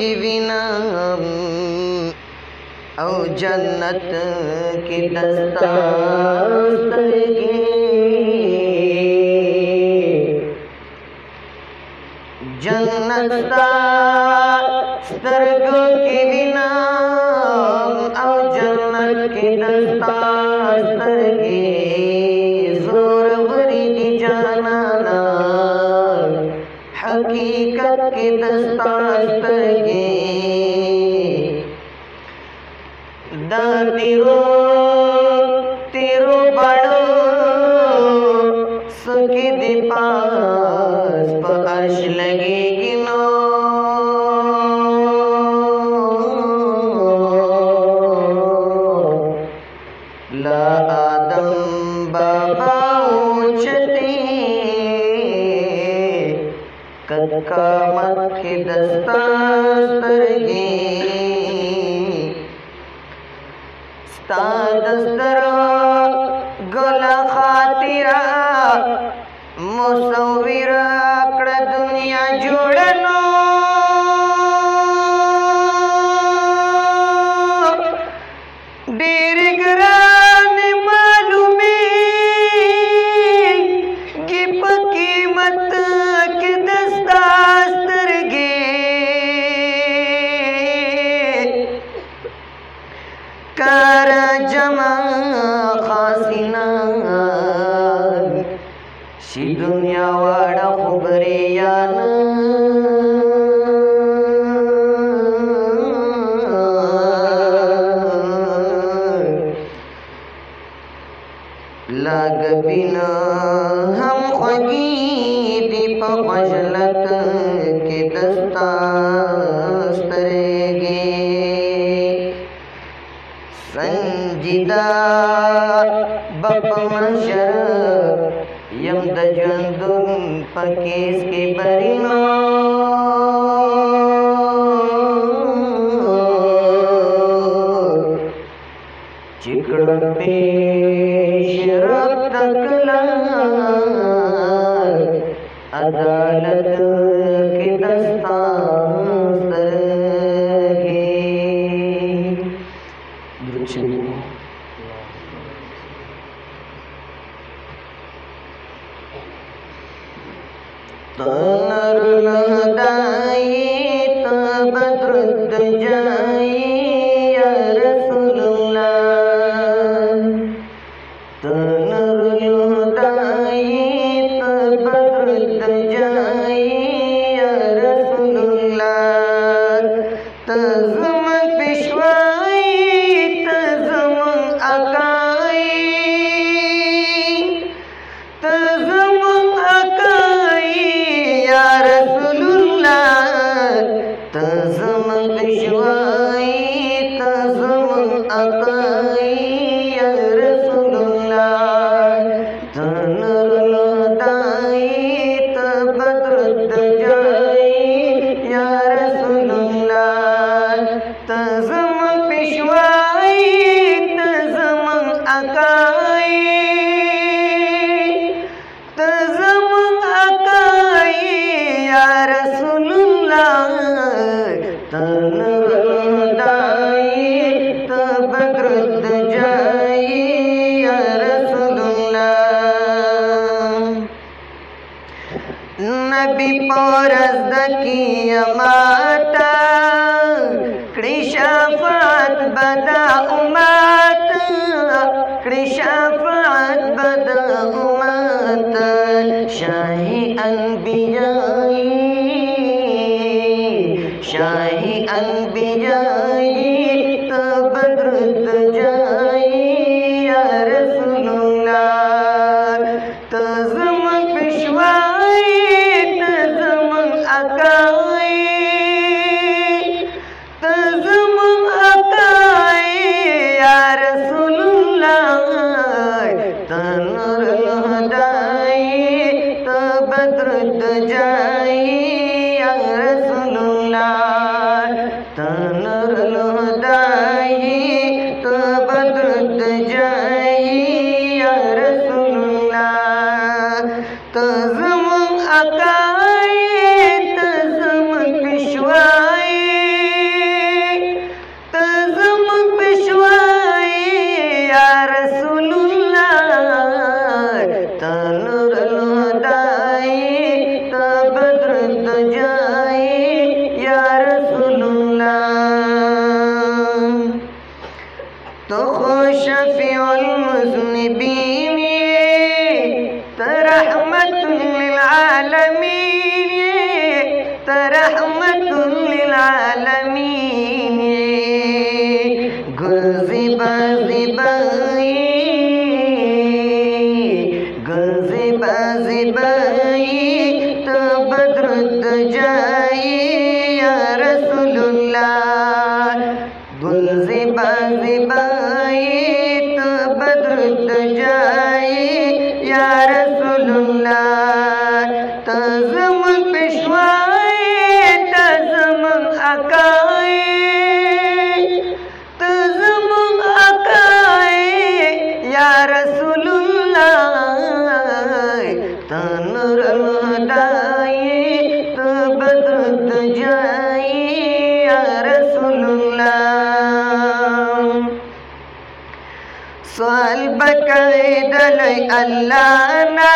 سترګو کې وینم او جنت کې دستا جنت ستا سترګو کې وینم او جنت کې دستا حقیقت کې دستاست سترګې دا تیرو تیرو بڑو سکی دی پاس پا عرش قامت کی دستا سترگی ستا دستر گل خاطرہ مصور کړه دنیا جوڑنو۔ خوږی دی په خجلت کې دستا سترګې بپ منشر یم د ژوندون پکیس کې برینا چکړ پیش درود شریف تنر لدائی تبدرد جائی۔ تزم پشوائی تزم اکائی تزم اکائی یا رسول اللہ تنر لدائی تبدرد جائی یا رسول اللہ نبی پورز دکی ماتا شاہی انبیائی شاہی انبیائی الربا گرانا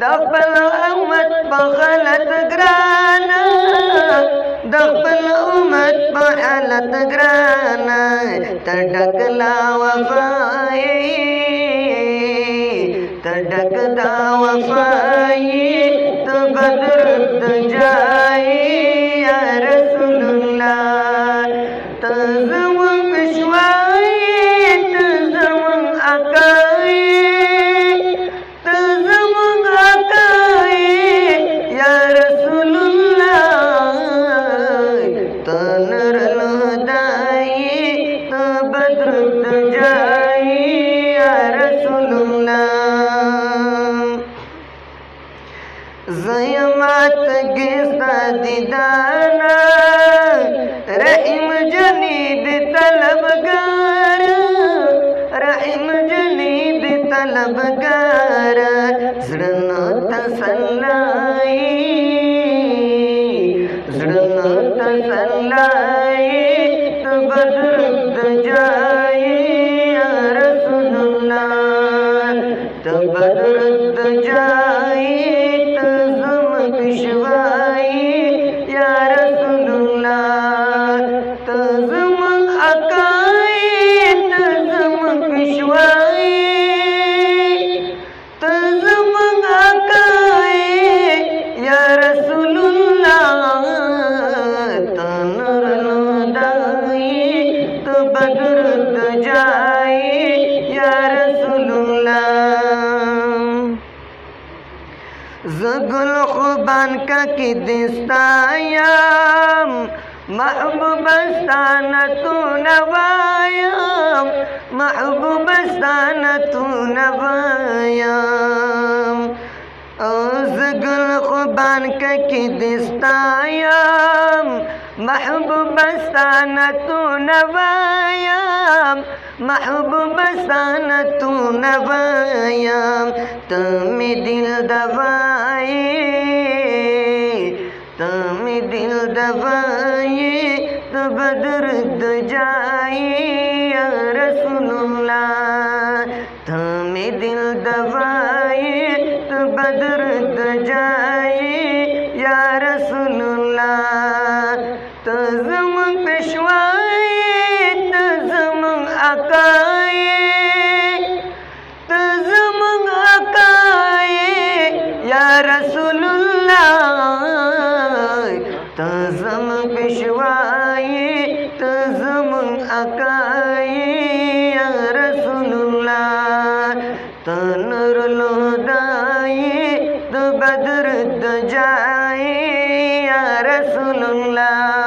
دخل امت پا غلط گرانا۔ دخل امت پا غلط گرانا۔ تڑکلا وفائی۔ تڑکتا وفائی تبدر زیمات گستا دیدانا رحم جنیب طلبگار رحم جنیب طلبگار۔ زڑنو تسلائی بدرد دستایام محبوب استانا تو نوایام محبوب استانا تو نوایام او زگل خوبان کا کی دستایام محبوب استانا تو نوایام محبوب استانا تو نوایام دل دوائی تمی دل دوائی تو بدرد جائی یا رسول اللہ۔ تمی دل دوائی تو بدرد جائے تزم پشوائی تزم اکائی یا رسول اللہ تنر لودائی تو بدر یا رسول اللہ